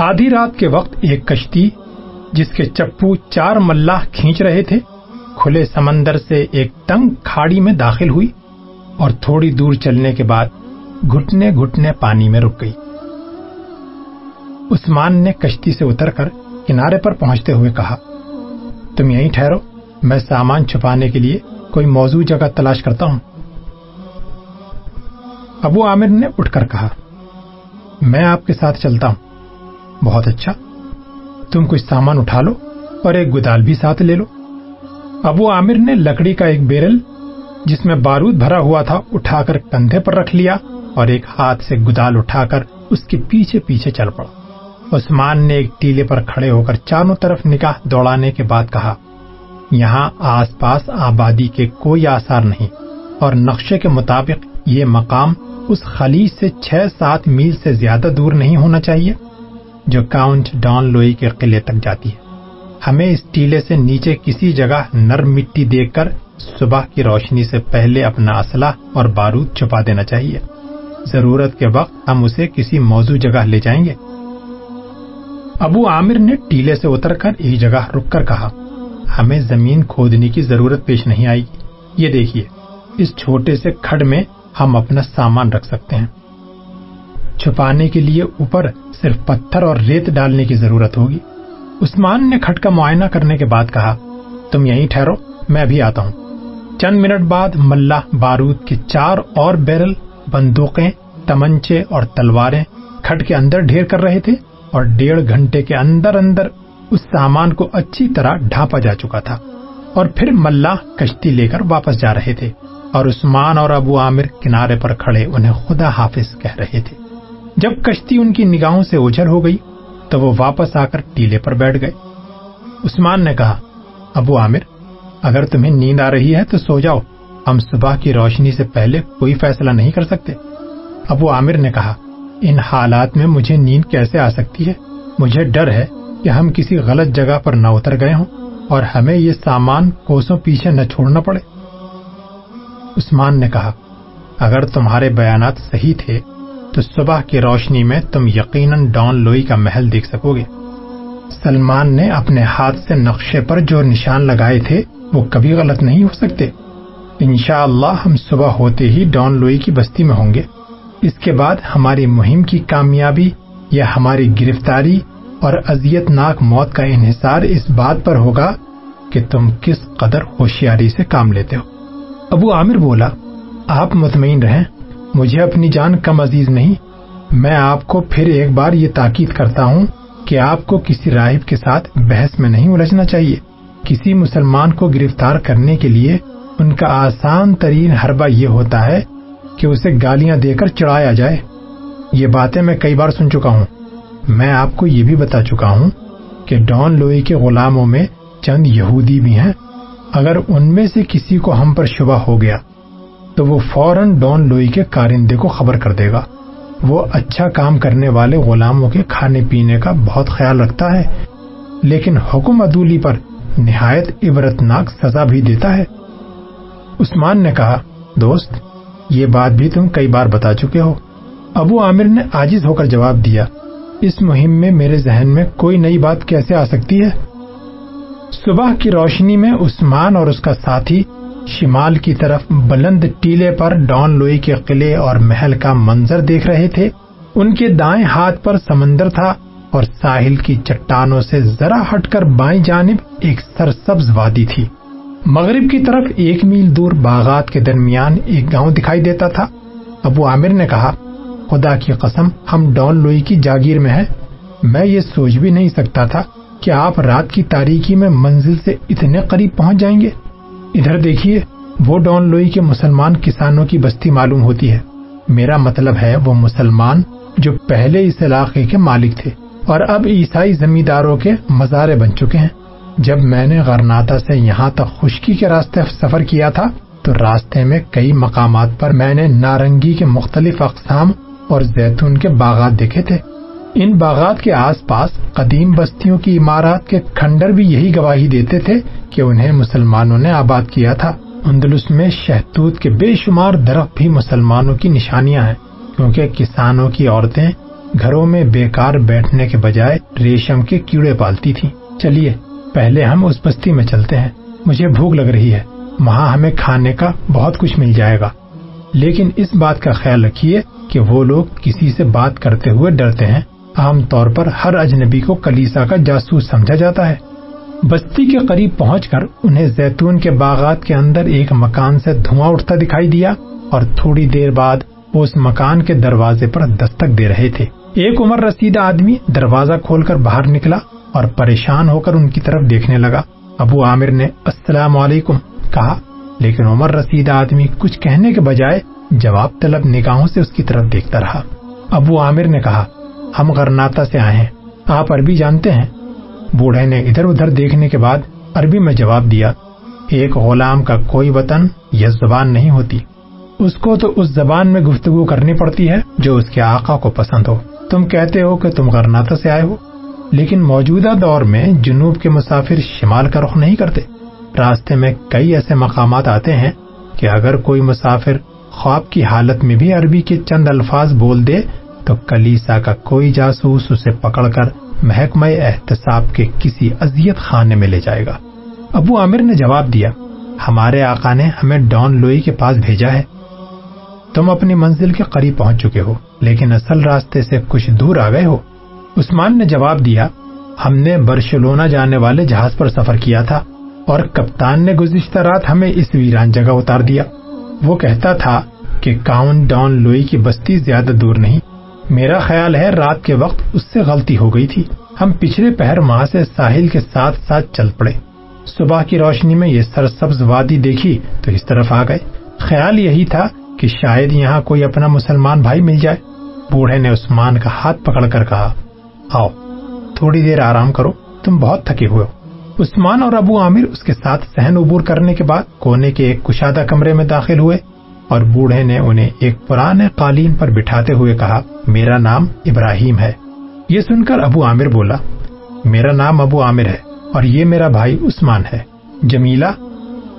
آدھی رات کے وقت ایک کشتی، جس کے چپو چار ملاح کھینچ رہے تھے، کھلے سمندر سے ایک تنگ کھاڑی میں داخل ہوئی اور تھوڑی دور چلنے کے بعد گھٹنے گھٹنے پانی میں رک گئی۔ عثمان نے کشتی سے اتر کر کنارے پر پہنچتے ہوئے کہا، تم یہیں ٹھہرو، میں سامان چھپانے کے لیے کوئی موضوع جگہ تلاش کرتا ہوں۔ ابو عامر نے اٹھ کر کہا، میں آپ کے ساتھ چلتا ہوں۔ بہت اچھا۔ تم کچھ سامان اٹھا لو اور ایک گدال بھی ساتھ لے لو۔ ابو عامر نے لکڑی کا ایک بیرل، جس میں بارود بھرا ہوا تھا، اٹھا کر کندھے پر رکھ لیا اور ایک ہاتھ سے گدال اٹھا کر اس کے پیچھے پیچھے چل پڑا۔ عثمان نے ایک ٹیلے پر کھڑے ہو کر چاروں طرف نکاح دوڑانے کے بعد کہا، یہاں آس پاس آبادی کے کوئی آثار نہیں، اور نقشے کے مطابق یہ مقام اس خلیج سے چھ سات میل سے زیادہ دور نہیں ہونا چاہیے۔ جو کاؤنٹ ڈان لوئی کے قلعے تک جاتی ہے۔ ہمیں اس ٹیلے سے نیچے کسی جگہ نرم مٹی دیکھ کر صبح کی روشنی سے پہلے اپنا اسلحہ اور بارود چھپا دینا چاہیے۔ ضرورت کے وقت ہم اسے کسی موضوع جگہ لے جائیں گے۔ ابو عامر نے ٹیلے سے اتر کر ایک جگہ رک کر کہا، ہمیں زمین کھودنے کی ضرورت پیش نہیں آئے گی۔ یہ دیکھیے، اس چھوٹے سے کھڈ میں ہم اپنا سامان رکھ سکتے ہیں۔ چھپانے کے لیے اوپر صرف پتھر اور ریت ڈالنے کی ضرورت ہوگی۔ عثمان نے کھٹ کا معائنہ کرنے کے بعد کہا، تم یہیں ٹھہرو، میں ابھی آتا ہوں۔ چند منٹ بعد ملا بارود کے چار اور بیرل بندوقیں، تمنچے اور تلواریں کھٹ کے اندر ڈھیر کر رہے تھے اور ڈیڑھ گھنٹے کے اندر اندر اس سامان کو اچھی طرح ڈھانپا جا چکا تھا۔ اور پھر ملا کشتی لے کر واپس جا رہے تھے اور عثمان اور ابو عامر کنارے پر کھڑے، انہیں خدا حافظ کہہ رہے تھے۔ جب کشتی ان کی نگاہوں سے اوجھل ہو گئی، تو وہ واپس آ کر ٹیلے پر بیٹھ گئے۔ عثمان نے کہا، ابو عامر، اگر تمہیں نیند آ رہی ہے تو سو جاؤ۔ ہم صبح کی روشنی سے پہلے کوئی فیصلہ نہیں کر سکتے۔ ابو عامر نے کہا، ان حالات میں مجھے نیند کیسے آ سکتی ہے؟ مجھے ڈر ہے کہ ہم کسی غلط جگہ پر نہ اتر گئے ہوں اور ہمیں یہ سامان کوسوں پیچھے نہ چھوڑنا پڑے۔ عثمان نے کہا، اگر تمہارے بیانات صحیح تھے تو صبح کی روشنی میں تم یقیناً ڈان لوئی کا محل دیکھ سکو گے۔ سلمان نے اپنے ہاتھ سے نقشے پر جو نشان لگائے تھے، وہ کبھی غلط نہیں ہو سکتے۔ انشاءاللہ اللہ ہم صبح ہوتے ہی ڈان لوئی کی بستی میں ہوں گے۔ اس کے بعد ہماری مہم کی کامیابی یا ہماری گرفتاری اور اذیت ناک موت کا انحصار اس بات پر ہوگا کہ تم کس قدر ہوشیاری سے کام لیتے ہو۔ ابو عامر بولا، آپ مطمئن رہیں۔ مجھے اپنی جان کم عزیز نہیں، میں آپ کو پھر ایک بار یہ تاکید کرتا ہوں کہ آپ کو کسی راہب کے ساتھ بحث میں نہیں الجھنا چاہیے۔ کسی مسلمان کو گرفتار کرنے کے لیے ان کا آسان ترین حربہ یہ ہوتا ہے کہ اسے گالیاں دے کر چڑھایا جائے۔ یہ باتیں میں کئی بار سن چکا ہوں۔ میں آپ کو یہ بھی بتا چکا ہوں کہ ڈان لوئی کے غلاموں میں چند یہودی بھی ہیں۔ اگر ان میں سے کسی کو ہم پر شبہ ہو گیا تو وہ فوراً ڈان لوئی کے کارندے کو خبر کر دے گا۔ وہ اچھا کام کرنے والے غلاموں کے کھانے پینے کا بہت خیال رکھتا ہے، لیکن حکم عدولی پر نہایت عبرتناک سزا بھی دیتا ہے۔ عثمان نے کہا، دوست، یہ بات بھی تم کئی بار بتا چکے ہو۔ ابو عامر نے آجز ہو کر جواب دیا، اس مہم میں میرے ذہن میں کوئی نئی بات کیسے آ سکتی ہے؟ صبح کی روشنی میں عثمان اور اس کا ساتھی شمال کی طرف بلند ٹیلے پر ڈان لوئی کے قلعے اور محل کا منظر دیکھ رہے تھے۔ ان کے دائیں ہاتھ پر سمندر تھا اور ساحل کی چٹانوں سے ذرا ہٹ کر بائیں جانب ایک سرسبز وادی تھی۔ مغرب کی طرف ایک میل دور باغات کے درمیان ایک گاؤں دکھائی دیتا تھا۔ ابو عامر نے کہا، خدا کی قسم، ہم ڈان لوئی کی جاگیر میں ہیں۔ میں یہ سوچ بھی نہیں سکتا تھا کہ آپ رات کی تاریخی میں منزل سے اتنے قریب پہنچ جائیں گے۔ ادھر دیکھیے، وہ ڈان لوئی کے مسلمان کسانوں کی بستی معلوم ہوتی ہے۔ میرا مطلب ہے وہ مسلمان جو پہلے اس علاقے کے مالک تھے اور اب عیسائی زمینداروں کے مزارے بن چکے ہیں۔ جب میں نے غرناتا سے یہاں تک خشکی کے راستے سفر کیا تھا، تو راستے میں کئی مقامات پر میں نے نارنگی کے مختلف اقسام اور زیتون کے باغات دیکھے تھے۔ ان باغات کے آس پاس قدیم بستیوں کی عمارات کے کھنڈر بھی یہی گواہی دیتے تھے کہ انہیں مسلمانوں نے آباد کیا تھا۔ اندلس میں شہتوت کے بے شمار درخت بھی مسلمانوں کی نشانیاں ہیں، کیونکہ کسانوں کی عورتیں گھروں میں بیکار بیٹھنے کے بجائے ریشم کے کیڑے پالتی تھی چلیے، پہلے ہم اس بستی میں چلتے ہیں۔ مجھے بھوک لگ رہی ہے۔ وہاں ہمیں کھانے کا بہت کچھ مل جائے گا۔ لیکن اس بات کا خیال رکھیے کہ وہ لوگ کسی سے بات کرتے ہوئے ڈرتے ہیں۔ عام طور پر ہر اجنبی کو کلیسا کا جاسوس سمجھا جاتا ہے۔ بستی کے قریب پہنچ کر انہیں زیتون کے باغات کے اندر ایک مکان سے دھواں اٹھتا دکھائی دیا اور تھوڑی دیر بعد وہ اس مکان کے دروازے پر دستک دے رہے تھے۔ ایک عمر رسیدہ آدمی دروازہ کھول کر باہر نکلا اور پریشان ہو کر ان کی طرف دیکھنے لگا۔ ابو عامر نے السلام علیکم کہا، لیکن عمر رسیدہ آدمی کچھ کہنے کے بجائے جواب طلب نگاہوں سے اس کی طرف دیکھتا رہا۔ ابو عامر نے کہا ہم غرناتا سے آئے ہیں۔ آپ عربی جانتے ہیں؟ بوڑھے نے ادھر ادھر دیکھنے کے بعد عربی میں جواب دیا، ایک غلام کا کوئی وطن یا زبان نہیں ہوتی۔ اس کو تو اس زبان میں گفتگو کرنی پڑتی ہے جو اس کے آقا کو پسند ہو۔ تم کہتے ہو کہ تم غرناتا سے آئے ہو، لیکن موجودہ دور میں جنوب کے مسافر شمال کا رخ نہیں کرتے۔ راستے میں کئی ایسے مقامات آتے ہیں کہ اگر کوئی مسافر خواب کی حالت میں بھی عربی کے چند الفاظ بول دے تو کلیسا کا کوئی جاسوس اسے پکڑ کر محکمہ احتساب کے کسی اذیت خانے میں لے جائے گا۔ ابو عامر نے جواب دیا، ہمارے آقا نے ہمیں ڈان لوئی کے پاس بھیجا ہے۔ تم اپنی منزل کے قریب پہنچ چکے ہو، لیکن اصل راستے سے کچھ دور آ گئے ہو۔ عثمان نے جواب دیا، ہم نے برشلونا جانے والے جہاز پر سفر کیا تھا اور کپتان نے گزشتہ رات ہمیں اس ویران جگہ اتار دیا۔ وہ کہتا تھا کہ کاؤن ڈان لوئی کی بستی زیادہ دور نہیں میرا خیال ہے رات کے وقت اس سے غلطی ہو گئی تھی۔ ہم پچھلے پہر وہاں سے ساحل کے ساتھ ساتھ چل پڑے۔ صبح کی روشنی میں یہ سرسبز وادی دیکھی تو اس طرف آ گئے۔ خیال یہی تھا کہ شاید یہاں کوئی اپنا مسلمان بھائی مل جائے۔ بوڑھے نے عثمان کا ہاتھ پکڑ کر کہا، آؤ، تھوڑی دیر آرام کرو، تم بہت تھکے ہوئے ہو۔ عثمان اور ابو عامر اس کے ساتھ سہن عبور کرنے کے بعد کونے کے ایک کشادہ کمرے میں داخل ہوئے۔ اور بوڑھے نے انہیں ایک پرانے قالین پر بٹھاتے ہوئے کہا، میرا نام ابراہیم ہے. یہ سن کر ابو عامر بولا، میرا نام ابو عامر ہے اور یہ میرا بھائی عثمان ہے۔ جمیلا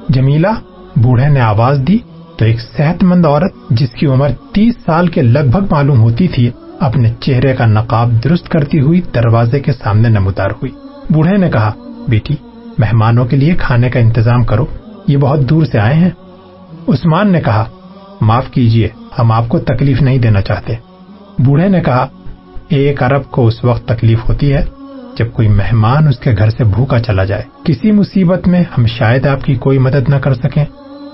جمیلا بوڑھے نے آواز دی تو ایک صحت مند عورت جس کی عمر تیس سال کے لگ بھگ معلوم ہوتی تھی، اپنے چہرے کا نقاب درست کرتی ہوئی دروازے کے سامنے نمودار ہوئی۔ بوڑھے نے کہا، بیٹی، مہمانوں کے لیے کھانے کا انتظام کرو، یہ بہت دور سے آئے ہیں۔ عثمان نے کہا معاف کیجیے، ہم آپ کو تکلیف نہیں دینا چاہتے۔ بوڑھے نے کہا، ایک ارب کو اس وقت تکلیف ہوتی ہے جب کوئی مہمان اس کے گھر سے بھوکا چلا جائے۔ کسی مصیبت میں ہم شاید آپ کی کوئی مدد نہ کر سکیں،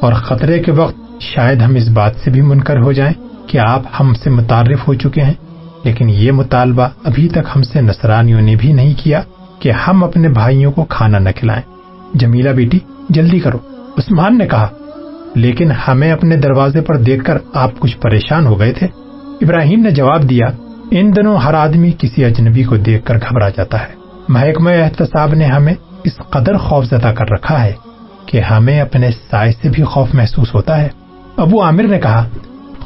اور خطرے کے وقت شاید ہم اس بات سے بھی منکر ہو جائیں کہ آپ ہم سے متعارف ہو چکے ہیں۔ لیکن یہ مطالبہ ابھی تک ہم سے نصرانیوں نے بھی نہیں کیا کہ ہم اپنے بھائیوں کو کھانا نہ کھلائیں۔ جمیلا بیٹی، جلدی کرو۔ عثمان نے کہا لیکن ہمیں اپنے دروازے پر دیکھ کر آپ کچھ پریشان ہو گئے تھے۔ ابراہیم نے جواب دیا، ان دنوں ہر آدمی کسی اجنبی کو دیکھ کر گھبرا جاتا ہے۔ محکمہ احتساب نے ہمیں اس قدر خوف زدہ کر رکھا ہے کہ ہمیں اپنے سائے سے بھی خوف محسوس ہوتا ہے۔ ابو عامر نے کہا،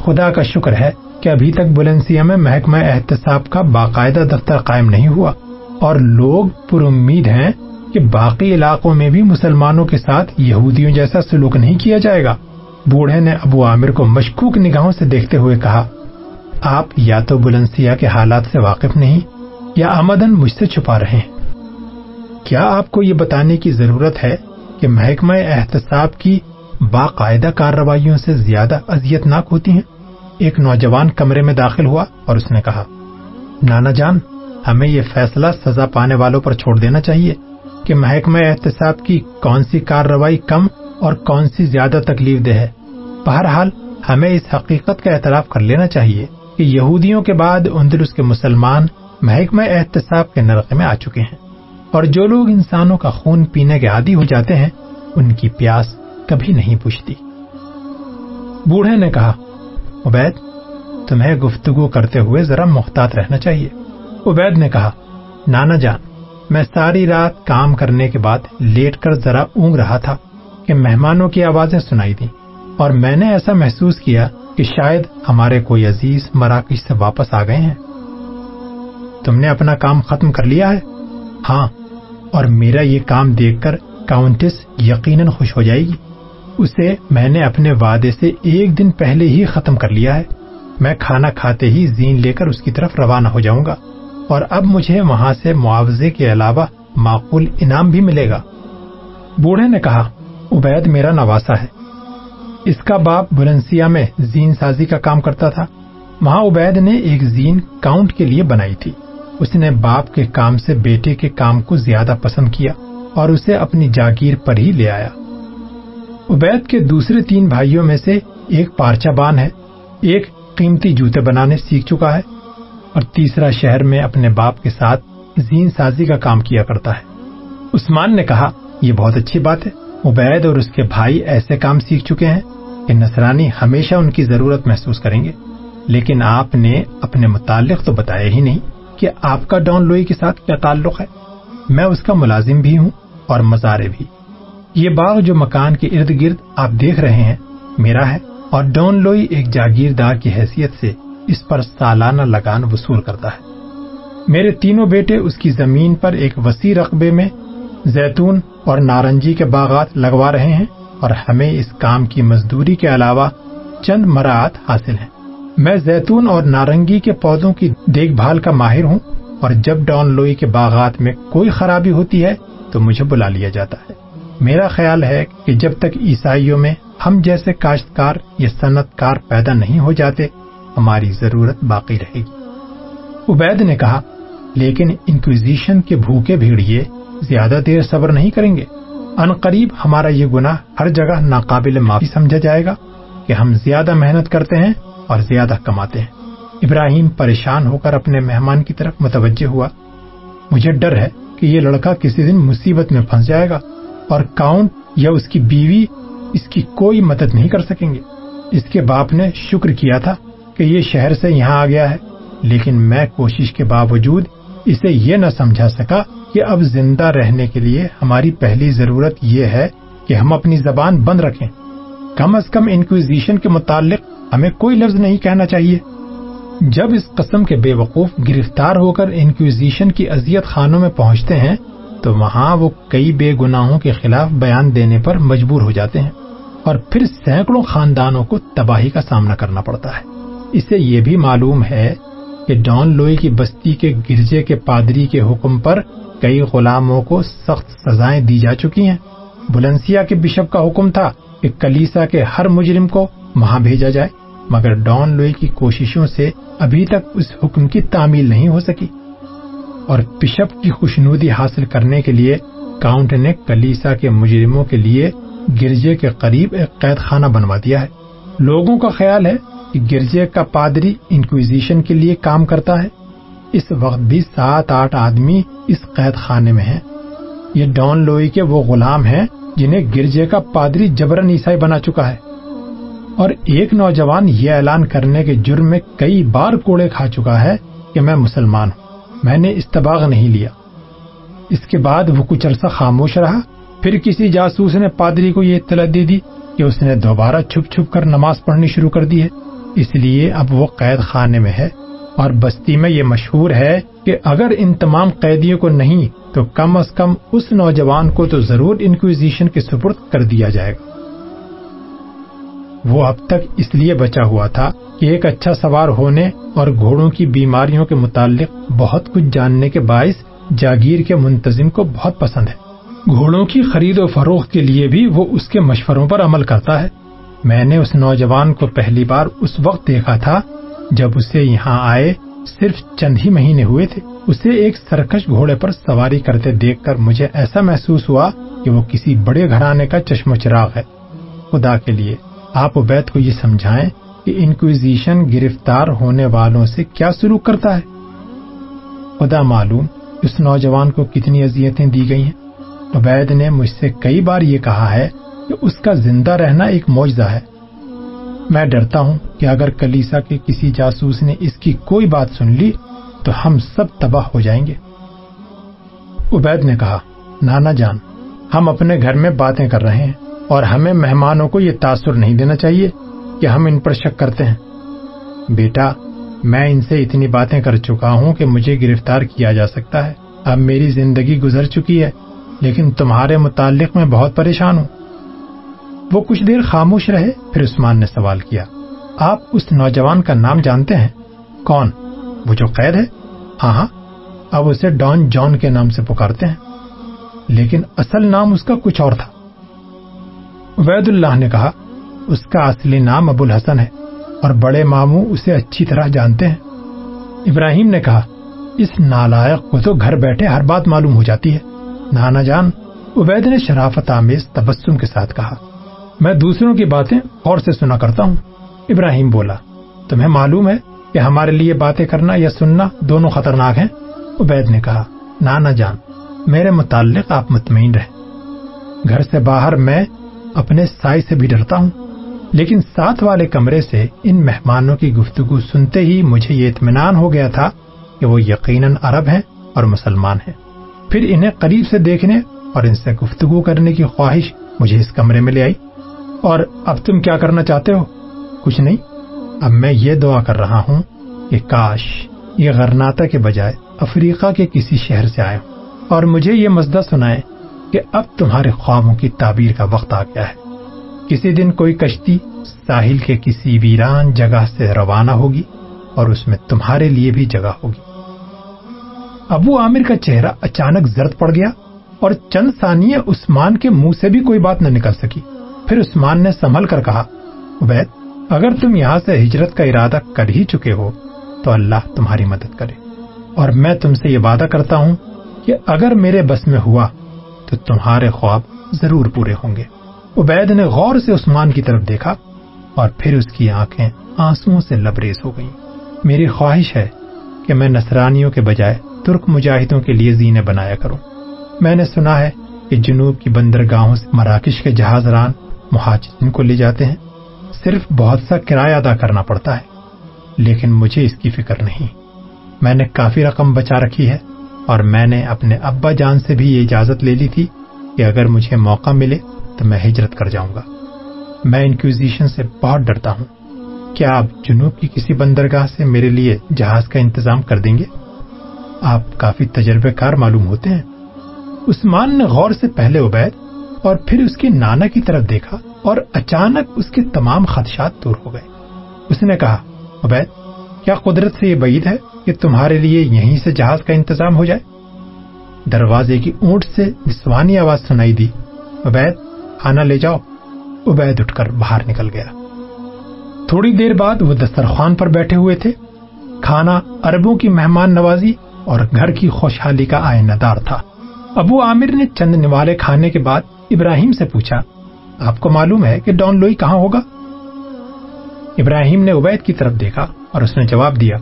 خدا کا شکر ہے کہ ابھی تک بلنسیا میں محکمہ احتساب کا باقاعدہ دفتر قائم نہیں ہوا اور لوگ پر امید ہیں کہ باقی علاقوں میں بھی مسلمانوں کے ساتھ یہودیوں جیسا سلوک نہیں کیا جائے گا۔ بوڑھے نے ابو عامر کو مشکوک نگاہوں سے دیکھتے ہوئے کہا، آپ یا تو بلنسیا کے حالات سے واقف نہیں، یا آمدن مجھ سے چھپا رہے ہیں۔ کیا آپ کو یہ بتانے کی ضرورت ہے کہ محکمہ احتساب کی باقاعدہ کارروائیوں سے زیادہ اذیت ناک ہوتی ہیں؟ ایک نوجوان کمرے میں داخل ہوا اور اس نے کہا، نانا جان، ہمیں یہ فیصلہ سزا پانے والوں پر چھوڑ دینا چاہیے۔ کہ محکمہ احتساب کی کون سی کارروائی کم اور کون سی زیادہ تکلیف دہ ہے؟ بہرحال، ہمیں اس حقیقت کا اعتراف کر لینا چاہیے کہ یہودیوں کے بعد اندلس کے مسلمان محکمہ احتساب کے نرقے میں آ چکے ہیں اور جو لوگ انسانوں کا خون پینے کے عادی ہو جاتے ہیں، ان کی پیاس کبھی نہیں پوچھتی۔ بوڑھے نے کہا، عبید، تمہیں گفتگو کرتے ہوئے ذرا محتاط رہنا چاہیے۔ عبید نے کہا، نانا جان میں ساری رات کام کرنے کے بعد لیٹ کر ذرا اونگ رہا تھا کہ مہمانوں کی آوازیں سنائی دی اور میں نے ایسا محسوس کیا کہ شاید ہمارے کوئی عزیز مراکش سے واپس آ گئے ہیں۔ تم نے اپنا کام ختم کر لیا ہے؟ ہاں اور میرا یہ کام دیکھ کر کاؤنٹس یقیناً خوش ہو جائے گی۔ اسے میں نے اپنے وعدے سے ایک دن پہلے ہی ختم کر لیا ہے۔ میں کھانا کھاتے ہی زین لے کر اس کی طرف روانہ ہو جاؤں گا۔ اور اب مجھے وہاں سے معاوضے کے علاوہ معقول انعام بھی ملے گا۔ بوڑھے نے کہا، عبید میرا نواسا ہے۔ اس کا باپ بلنسیا میں زین سازی کا کام کرتا تھا۔ وہاں عبید نے ایک زین کاؤنٹ کے لیے بنائی تھی۔ اس نے باپ کے کام سے بیٹے کے کام کو زیادہ پسند کیا اور اسے اپنی جاگیر پر ہی لے آیا۔ عبید کے دوسرے تین بھائیوں میں سے ایک پارچا بان ہے۔ ایک قیمتی جوتے بنانے سیکھ چکا ہے۔ اور تیسرا شہر میں اپنے باپ کے ساتھ زین سازی کا کام کیا کرتا ہے۔ عثمان نے کہا، یہ بہت اچھی بات ہے۔ عبید اور اس کے بھائی ایسے کام سیکھ چکے ہیں کہ نصرانی ہمیشہ ان کی ضرورت محسوس کریں گے۔ لیکن آپ نے اپنے متعلق تو بتایا ہی نہیں کہ آپ کا ڈان لوئی کے ساتھ کیا تعلق ہے۔ میں اس کا ملازم بھی ہوں اور مزارے بھی۔ یہ باغ جو مکان کے ارد گرد آپ دیکھ رہے ہیں، میرا ہے۔ اور ڈون لوئی ایک جاگیردار کی حیثیت سے اس پر سالانہ لگان وصول کرتا ہے۔ میرے تینوں بیٹے اس کی زمین پر ایک وسیع رقبے میں زیتون اور نارنجی کے باغات لگوا رہے ہیں اور ہمیں اس کام کی مزدوری کے علاوہ چند مراعات حاصل ہیں۔ میں زیتون اور نارنگی کے پودوں کی دیکھ بھال کا ماہر ہوں اور جب ڈان لوئی کے باغات میں کوئی خرابی ہوتی ہے تو مجھے بلا لیا جاتا ہے۔ میرا خیال ہے کہ جب تک عیسائیوں میں ہم جیسے کاشتکار یا صنعت کار پیدا نہیں ہو جاتے ہماری ضرورت باقی رہے گی عبید نے کہا، لیکن انکویزیشن کے بھوکے بھیڑیے زیادہ دیر صبر نہیں کریں گے۔ ان قریب ہمارا یہ گناہ ہر جگہ ناقابل معافی سمجھا جائے گا کہ ہم زیادہ محنت کرتے ہیں اور زیادہ کماتے ہیں۔ ابراہیم پریشان ہو کر اپنے مہمان کی طرف متوجہ ہوا۔ مجھے ڈر ہے کہ یہ لڑکا کسی دن مصیبت میں پھنس جائے گا اور کاؤنٹ یا اس کی بیوی اس کی کوئی مدد نہیں کر سکیں گے۔ اس کے باپ نے شکر کیا تھا۔ کہ یہ شہر سے یہاں آ گیا ہے، لیکن میں کوشش کے باوجود اسے یہ نہ سمجھا سکا کہ اب زندہ رہنے کے لیے ہماری پہلی ضرورت یہ ہے کہ ہم اپنی زبان بند رکھیں۔ کم از کم انکویزیشن کے متعلق ہمیں کوئی لفظ نہیں کہنا چاہیے۔ جب اس قسم کے بے وقوف گرفتار ہو کر انکویزیشن کی اذیت خانوں میں پہنچتے ہیں، تو وہاں وہ کئی بے گناہوں کے خلاف بیان دینے پر مجبور ہو جاتے ہیں اور پھر سینکڑوں خاندانوں کو تباہی کا سامنا کرنا پڑتا ہے۔ اسے یہ بھی معلوم ہے کہ ڈان لوئی کی بستی کے گرجے کے پادری کے حکم پر کئی غلاموں کو سخت سزائیں دی جا چکی ہیں۔ بلنسیا کے بشپ کا حکم تھا کہ کلیسا کے ہر مجرم کو وہاں بھیجا جائے، مگر ڈان لوئی کی کوششوں سے ابھی تک اس حکم کی تعمیل نہیں ہو سکی۔ اور بشپ کی خوشنودی حاصل کرنے کے لیے کاؤنٹ نے کلیسا کے مجرموں کے لیے گرجے کے قریب ایک قید خانہ بنوا دیا ہے۔ لوگوں کا خیال ہے کہ گرجے کا پادری انکویزیشن کے لیے کام کرتا ہے۔ اس وقت بھی سات آٹھ آدمی اس قید خانے میں ہیں۔ یہ ڈان لوئی کے وہ غلام ہیں جنہیں گرجے کا پادری جبرن عیسائی بنا چکا ہے۔ اور ایک نوجوان یہ اعلان کرنے کے جرم میں کئی بار کوڑے کھا چکا ہے کہ میں مسلمان ہوں۔ میں نے استباغ نہیں لیا۔ اس کے بعد وہ کچھ عرصہ خاموش رہا۔ پھر کسی جاسوس نے پادری کو یہ اطلاع دے دی کہ اس نے دوبارہ چھپ چھپ کر نماز پڑھنی شروع کر دی ہے۔ اس لیے اب وہ قید خانے میں ہے اور بستی میں یہ مشہور ہے کہ اگر ان تمام قیدیوں کو نہیں تو کم از کم اس نوجوان کو تو ضرور انکویزیشن کے سپرد کر دیا جائے گا۔ وہ اب تک اس لیے بچا ہوا تھا کہ ایک اچھا سوار ہونے اور گھوڑوں کی بیماریوں کے متعلق بہت کچھ جاننے کے باعث جاگیر کے منتظم کو بہت پسند ہے۔ گھوڑوں کی خرید و فروخت کے لیے بھی وہ اس کے مشوروں پر عمل کرتا ہے۔ میں نے اس نوجوان کو پہلی بار اس وقت دیکھا تھا جب اسے یہاں آئے، صرف چند ہی مہینے ہوئے تھے۔ اسے ایک سرکش گھوڑے پر سواری کرتے دیکھ کر مجھے ایسا محسوس ہوا کہ وہ کسی بڑے گھرانے کا چشم چراغ ہے۔ خدا کے لیے، آپ عبید کو یہ سمجھائیں کہ انکویزیشن گرفتار ہونے والوں سے کیا سلوک کرتا ہے۔ خدا معلوم اس نوجوان کو کتنی اذیتیں دی گئی ہیں۔ عبید نے مجھ سے کئی بار یہ کہا ہے کہ اس کا زندہ رہنا ایک معجزہ ہے، میں ڈرتا ہوں کہ اگر کلیسا کے کسی جاسوس نے اس کی کوئی بات سن لی، تو ہم سب تباہ ہو جائیں گے۔ عبید نے کہا، نانا جان، ہم اپنے گھر میں باتیں کر رہے ہیں اور ہمیں مہمانوں کو یہ تاثر نہیں دینا چاہیے کہ ہم ان پر شک کرتے ہیں۔ بیٹا، میں ان سے اتنی باتیں کر چکا ہوں کہ مجھے گرفتار کیا جا سکتا ہے۔ اب میری زندگی گزر چکی ہے، لیکن تمہارے متعلق میں بہت پریشان ہوں۔ وہ کچھ دیر خاموش رہے، پھر عثمان نے سوال کیا، آپ اس نوجوان کا نام جانتے ہیں؟ کون؟ وہ جو قید ہے؟ ہاں ہاں اب اسے ڈان جان کے نام سے پکارتے ہیں۔ لیکن اصل نام اس کا کچھ اور تھا۔ عبید اللہ نے کہا، اس کا اصلی نام ابو الحسن ہے اور بڑے ماموں اسے اچھی طرح جانتے ہیں۔ ابراہیم نے کہا، اس نالائق کو تو گھر بیٹھے ہر بات معلوم ہو جاتی ہے۔ نانا جان، عبید نے شرافت آمیز تبسم کے ساتھ کہا۔ میں دوسروں کی باتیں اور سے سنا کرتا ہوں۔ ابراہیم بولا، تمہیں معلوم ہے کہ ہمارے لیے باتیں کرنا یا سننا دونوں خطرناک ہیں۔ عبید نے کہا نانا جان، میرے متعلق آپ مطمئن رہے گھر سے باہر میں اپنے سائے سے بھی ڈرتا ہوں، لیکن ساتھ والے کمرے سے ان مہمانوں کی گفتگو سنتے ہی مجھے یہ اطمینان ہو گیا تھا کہ وہ یقیناً عرب ہیں اور مسلمان ہیں۔ پھر انہیں قریب سے دیکھنے اور ان سے گفتگو کرنے کی خواہش مجھے اس کمرے میں لے آئی۔ اور اب تم کیا کرنا چاہتے ہو؟ کچھ نہیں۔ اب میں یہ دعا کر رہا ہوں کہ کاش یہ غرناتا کے بجائے افریقہ کے کسی شہر سے آئے اور مجھے یہ مزدہ سنائے کہ اب تمہارے خوابوں کی تعبیر کا وقت آ گیا ہے۔ کسی دن کوئی کشتی ساحل کے کسی ویران جگہ سے روانہ ہوگی اور اس میں تمہارے لیے بھی جگہ ہوگی۔ ابو عامر کا چہرہ اچانک زرد پڑ گیا اور چند ثانیہ عثمان کے منہ سے بھی کوئی بات نہ نکل سکی۔ پھر عثمان نے سنبھل کر کہا، عبید، اگر تم یہاں سے ہجرت کا ارادہ کر ہی چکے ہو، تو اللہ تمہاری مدد کرے۔ اور میں تم سے یہ وعدہ کرتا ہوں کہ اگر میرے بس میں ہوا، تو تمہارے خواب ضرور پورے ہوں گے۔ عبید نے غور سے عثمان کی طرف دیکھا اور پھر اس کی آنکھیں آنسو سے لبریز ہو گئیں۔ میری خواہش ہے کہ میں نصرانیوں کے بجائے ترک مجاہدوں کے لیے زینے بنایا کروں۔ میں نے سنا ہے کہ جنوب کی بندرگاہوں سے مراکش کے جہاز ران مہاجرین کو لے جاتے ہیں، صرف بہت سا کرایہ ادا کرنا پڑتا ہے، لیکن مجھے اس کی فکر نہیں۔ میں نے کافی رقم بچا رکھی ہے اور میں نے اپنے ابا جان سے بھی یہ اجازت لے لی تھی کہ اگر مجھے موقع ملے تو میں ہجرت کر جاؤں گا۔ میں انکوزیشن سے بہت ڈرتا ہوں۔ کیا آپ جنوب کی کسی بندرگاہ سے میرے لیے جہاز کا انتظام کر دیں گے؟ آپ کافی تجربے کار معلوم ہوتے ہیں۔ عثمان نے غور سے پہلے عبید اور پھر اس کے نانا کی طرف دیکھا۔ اور اچانک اس کے تمام خدشات دور ہو گئے۔ اس نے کہا، عبید، کیا قدرت سے یہ بعید ہے کہ تمہارے لیے یہیں سے جہاز کا انتظام ہو جائے؟ دروازے کی اونٹ سے نسوانی آواز سنائی دی۔ عبید کھانا لے جاؤ۔ عبید اٹھ کر باہر نکل گیا۔ تھوڑی دیر بعد وہ دسترخوان پر بیٹھے ہوئے تھے۔ کھانا اربوں کی مہمان نوازی اور گھر کی خوشحالی کا آئینہ دار تھا۔ ابو عامر نے چند نوالے کھانے کے بعد ابراہیم سے پوچھا آپ کو معلوم ہے کہ ڈان لوئی کہاں ہوگا؟ ابراہیم نے عبید کی طرف دیکھا اور اس نے جواب دیا،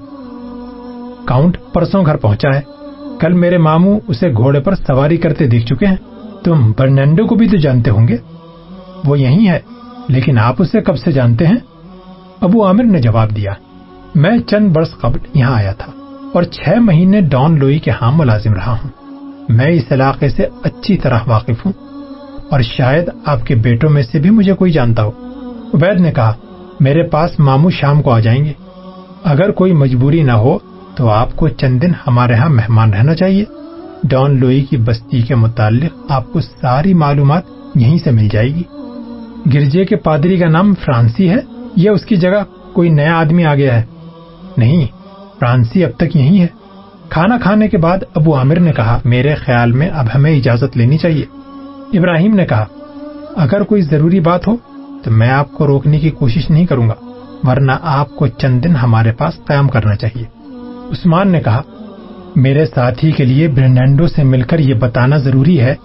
کاؤنٹ پرسوں گھر پہنچا ہے۔ کل میرے ماموں اسے گھوڑے پر سواری کرتے دیکھ چکے ہیں۔ تم برنینڈو کو بھی تو جانتے ہوں گے۔ وہ یہی ہے، لیکن آپ اسے کب سے جانتے ہیں؟ ابو عامر نے جواب دیا، میں چند برس قبل یہاں آیا تھا اور چھ مہینے ڈان لوئی کے ہاں ملازم رہا ہوں۔ میں اس علاقے سے اچھی طرح واقف ہوں۔ اور شاید آپ کے بیٹوں میں سے بھی مجھے کوئی جانتا ہو۔ عبید نے کہا، میرے پاس ماموں شام کو آ جائیں گے۔ اگر کوئی مجبوری نہ ہو تو آپ کو چند دن ہمارے ہاں مہمان رہنا چاہیے۔ ڈان لوئی کی بستی کے متعلق آپ کو ساری معلومات یہیں سے مل جائے گی۔ گرجے کے پادری کا نام فرانسی ہے۔ یا اس کی جگہ کوئی نیا آدمی آ گیا ہے۔ نہیں، فرانسی اب تک یہی ہے۔ کھانا کھانے کے بعد ابو عامر نے کہا، میرے خیال میں اب ہمیں اجازت لینی چاہیے۔ ابراہیم نے کہا، اگر کوئی ضروری بات ہو تو میں آپ کو روکنے کی کوشش نہیں کروں گا، ورنہ آپ کو چند دن ہمارے پاس قیام کرنا چاہیے۔ عثمان نے کہا، میرے ساتھی کے لیے برنڈو سے مل کر یہ بتانا ضروری ہے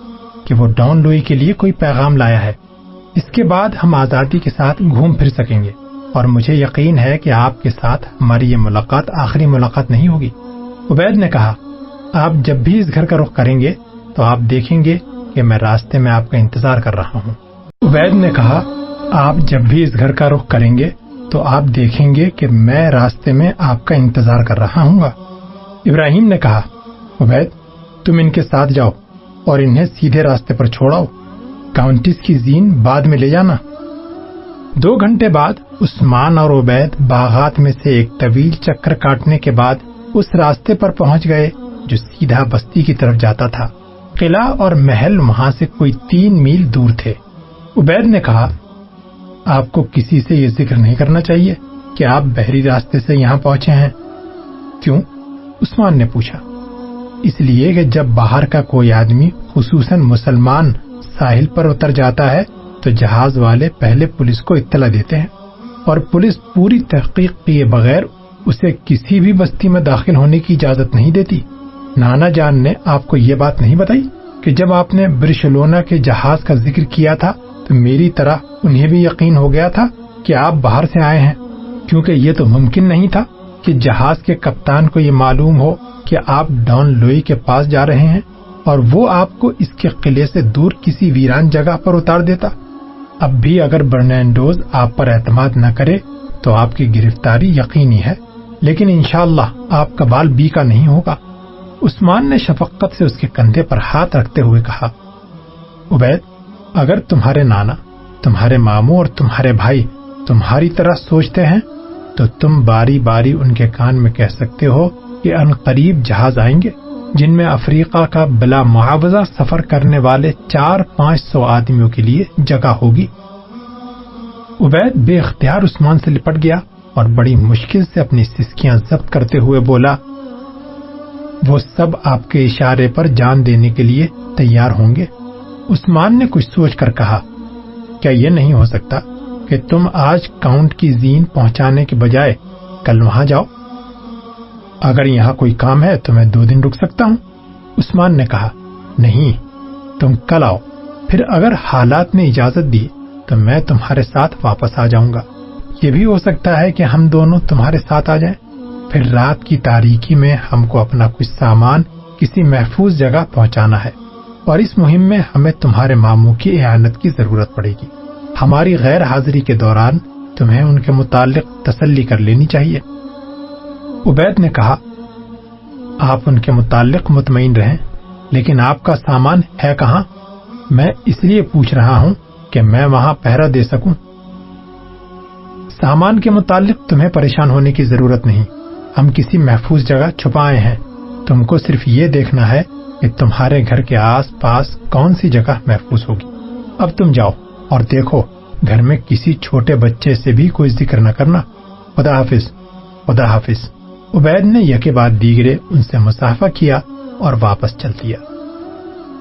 کہ وہ ڈان لوئی کے لیے کوئی پیغام لایا ہے۔ اس کے بعد ہم آزادی کے ساتھ گھوم پھر سکیں گے۔ اور مجھے یقین ہے کہ آپ کے ساتھ ہماری یہ ملاقات آخری ملاقات نہیں ہوگی۔ عبید نے کہا، آپ جب بھی اس گھر کا رخ کریں گے تو آپ دیکھیں گے کہ میں راستے میں آپ کا انتظار کر رہا ہوں۔ عبید نے کہا آپ جب بھی اس گھر کا رخ کریں گے تو آپ دیکھیں گے کہ میں راستے میں آپ کا انتظار کر رہا ہوں گا۔ ابراہیم نے کہا عبید تم ان کے ساتھ جاؤ اور انہیں سیدھے راستے پر چھوڑاؤ۔ کاؤنٹس کی زین بعد میں لے جانا۔ دو گھنٹے بعد عثمان اور عبید باغات میں سے ایک طویل چکر کاٹنے کے بعد اس راستے پر پہنچ گئے جو سیدھا بستی کی طرف جاتا تھا۔ قلعہ اور محل وہاں سے کوئی تین میل دور تھے۔ عبید نے کہا، آپ کو کسی سے یہ ذکر نہیں کرنا چاہیے کہ آپ بحری راستے سے یہاں پہنچے ہیں۔ کیوں؟ عثمان نے پوچھا۔ اس لیے کہ جب باہر کا کوئی آدمی خصوصاً مسلمان ساحل پر اتر جاتا ہے، تو جہاز والے پہلے پولیس کو اطلاع دیتے ہیں اور پولیس پوری تحقیق کیے بغیر اسے کسی بھی بستی میں داخل ہونے کی اجازت نہیں دیتی۔ نانا جان نے آپ کو یہ بات نہیں بتائی کہ جب آپ نے برشلونا کے جہاز کا ذکر کیا تھا تو میری طرح انہیں بھی یقین ہو گیا تھا کہ آپ باہر سے آئے ہیں، کیونکہ یہ تو ممکن نہیں تھا کہ جہاز کے کپتان کو یہ معلوم ہو کہ آپ ڈان لوئی کے پاس جا رہے ہیں اور وہ آپ کو اس کے قلعے سے دور کسی ویران جگہ پر اتار دیتا۔ اب بھی اگر برنینڈوز آپ پر اعتماد نہ کرے تو آپ کی گرفتاری یقینی ہے، لیکن انشاءاللہ آپ کا بال بی کا نہیں ہوگا۔ عثمان نے شفقت سے اس کے کندھے پر ہاتھ رکھتے ہوئے کہا، عبید، اگر تمہارے نانا، تمہارے ماموں اور تمہارے بھائی تمہاری طرح سوچتے ہیں، تو تم باری باری ان کے کان میں کہہ سکتے ہو کہ ان قریب جہاز آئیں گے، جن میں افریقہ کا بلا معاوضہ سفر کرنے والے چار پانچ سو آدمیوں کے لیے جگہ ہوگی۔ عبید بے اختیار عثمان سے لپٹ گیا اور بڑی مشکل سے اپنی سسکیاں ضبط کرتے ہوئے بولا وہ سب آپ کے اشارے پر جان دینے کے لیے تیار ہوں گے۔ عثمان نے کچھ سوچ کر کہا، کیا یہ نہیں ہو سکتا کہ تم آج کاؤنٹ کی زین پہنچانے کے بجائے کل وہاں جاؤ؟ اگر یہاں کوئی کام ہے تو میں دو دن رک سکتا ہوں عثمان نے کہا، نہیں، تم کل آؤ۔ پھر اگر حالات نے اجازت دی تو میں تمہارے ساتھ واپس آ جاؤں گا۔ یہ بھی ہو سکتا ہے کہ ہم دونوں تمہارے ساتھ آ جائیں۔ پھر رات کی تاریکی میں ہم کو اپنا کچھ سامان کسی محفوظ جگہ پہنچانا ہے اور اس مہم میں ہمیں تمہارے ماموں کی اعانت کی ضرورت پڑے گی۔ ہماری غیر حاضری کے دوران تمہیں ان کے متعلق تسلی کر لینی چاہیے۔ عبید نے کہا، آپ ان کے متعلق مطمئن رہیں، لیکن آپ کا سامان ہے کہاں؟ میں اس لیے پوچھ رہا ہوں کہ میں وہاں پہرا دے سکوں۔ سامان کے متعلق تمہیں پریشان ہونے کی ضرورت نہیں۔ ہم کسی محفوظ جگہ چھپائے ہیں۔ تم کو صرف یہ دیکھنا ہے کہ تمہارے گھر کے آس پاس کون سی جگہ محفوظ ہوگی۔ اب تم جاؤ اور دیکھو، گھر میں کسی چھوٹے بچے سے بھی کوئی ذکر نہ کرنا۔ خدا حافظ خدا حافظ۔ عبید نے یکے بعد دیگرے ان سے مسافہ کیا اور واپس چل دیا۔